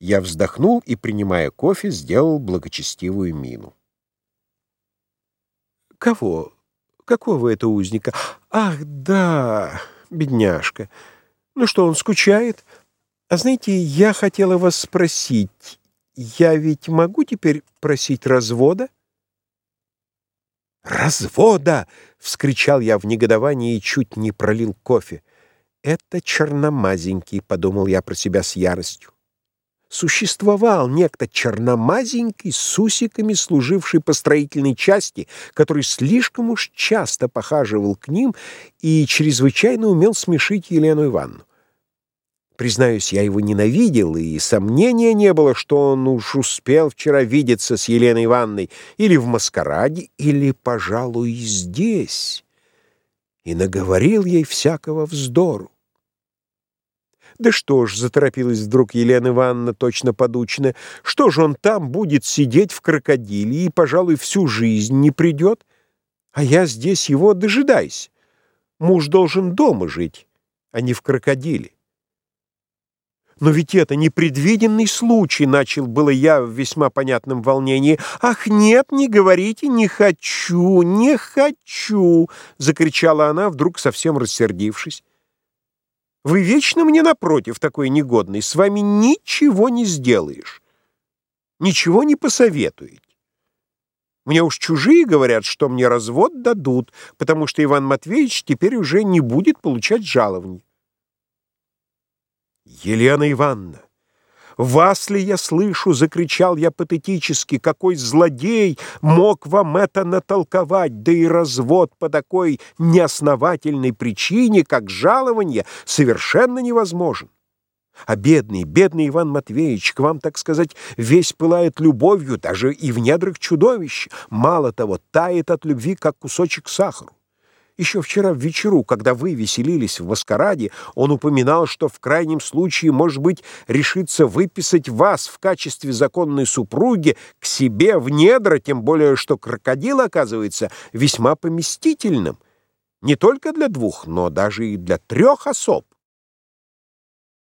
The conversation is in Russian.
Я вздохнул и, принимая кофе, сделал благочестивую мину. «Кого? Какого это узника? Ах, да, бедняжка. Ну что, он скучает? А знаете, я хотела вас спросить, я ведь могу теперь просить развода?» «Развода!» — вскричал я в негодовании и чуть не пролил кофе. «Это черномазенький», — подумал я про себя с яростью. Существовал некто черномазенький с усиками, служивший по строительной части, который слишком уж часто похаживал к ним и чрезвычайно умел смешить Елену Ивановну. Признаюсь, я его ненавидел, и сомнения не было, что он уж успел вчера видеться с Еленой Ивановной или в маскараде, или, пожалуй, здесь, и наговорил ей всякого вздору. «Да что ж», — заторопилась вдруг Елена Ивановна, точно подучная, «что же он там будет сидеть в крокодиле и, пожалуй, всю жизнь не придет? А я здесь его дожидаюсь. Муж должен дома жить, а не в крокодиле». «Но ведь это непредвиденный случай», — начал было я в весьма понятном волнении. «Ах, нет, не говорите, не хочу, не хочу!» — закричала она, вдруг совсем рассердившись. «Вы вечно мне напротив такой негодный, с вами ничего не сделаешь, ничего не посоветуете. Мне уж чужие говорят, что мне развод дадут, потому что Иван Матвеевич теперь уже не будет получать жалования. «Елена Ивановна, вас ли я слышу?» — закричал я патетически. «Какой злодей мог вам это натолковать? Да и развод по такой неосновательной причине, как жалование, совершенно невозможен. А бедный, бедный Иван Матвеевич, к вам, так сказать, весь пылает любовью, даже и в недрах чудовища. Мало того, тает от любви, как кусочек сахара. Еще вчера в вечеру, когда вы веселились в маскараде, он упоминал, что в крайнем случае, может быть, решится выписать вас в качестве законной супруги к себе в недра, тем более, что крокодил оказывается весьма поместительным. Не только для двух, но даже и для трех особ.